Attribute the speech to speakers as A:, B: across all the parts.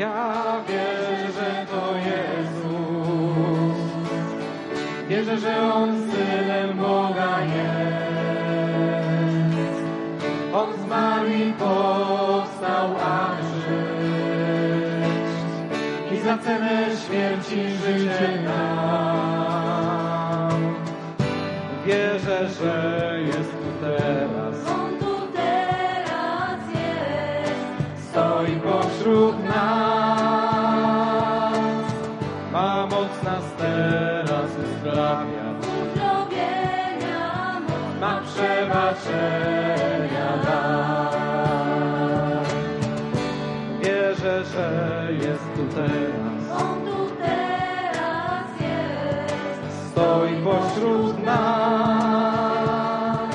A: Ja wierzę, że to Jezus. Wierzę, że On Synem Boga jest. On z Marii powstał, aby żyć i za cenę śmierci życie nam. Wierzę, że jest tu teraz,
B: On tu teraz jest.
A: stoi pośród nas. Moc nas teraz uzdrawia,
B: Uzdrowienia moc
A: ma przebaczenia dar. Wierzę, że jest tu teraz,
B: On tu teraz jest.
A: stoi pośród nas.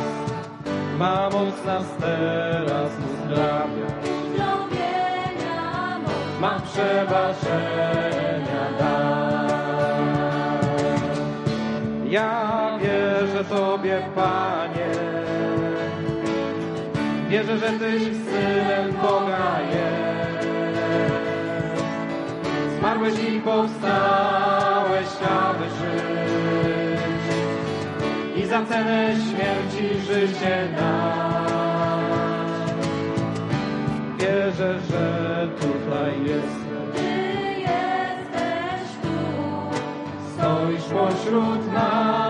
A: Ma moc nas teraz uzdrawia,
B: Uzdrowienia moc
A: ma przebaczenia wierzę Tobie, Panie, wierzę, że Tyś Synem Boga jest. Zmarłeś i powstałeś, aby żyć i za cenę śmierci życie dać. Wierzę, że tutaj jesteś.
B: Ty jesteś tu.
A: Stoisz pośród nas,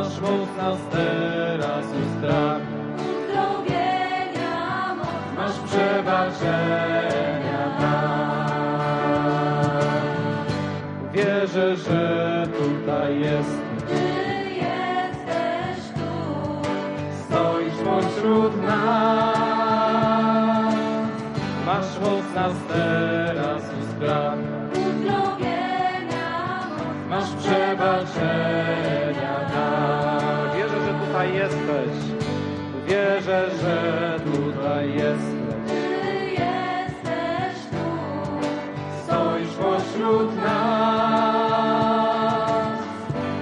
A: masz moc nas teraz uzdrawia,
B: Uzdrowienia moc
A: masz przebaczenia dar. Wierzę, że tutaj jesteś,
B: Ty jesteś tu.
A: stoisz pośród nas, masz moc nas teraz uzdrawia,
B: Uzdrowienia moc.
A: Masz przebaczenia Wierzę, że tutaj jesteś.
B: Ty jesteś tu.
A: Stoisz pośród nas.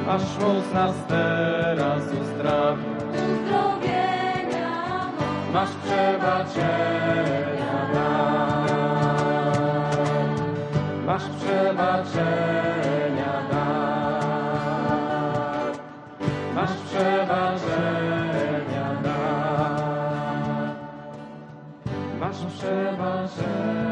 A: Masz moc nas teraz uzdrawia.
B: Uzdrowienia moc
A: Masz przebaczenia. Masz przebaczenia 是什么？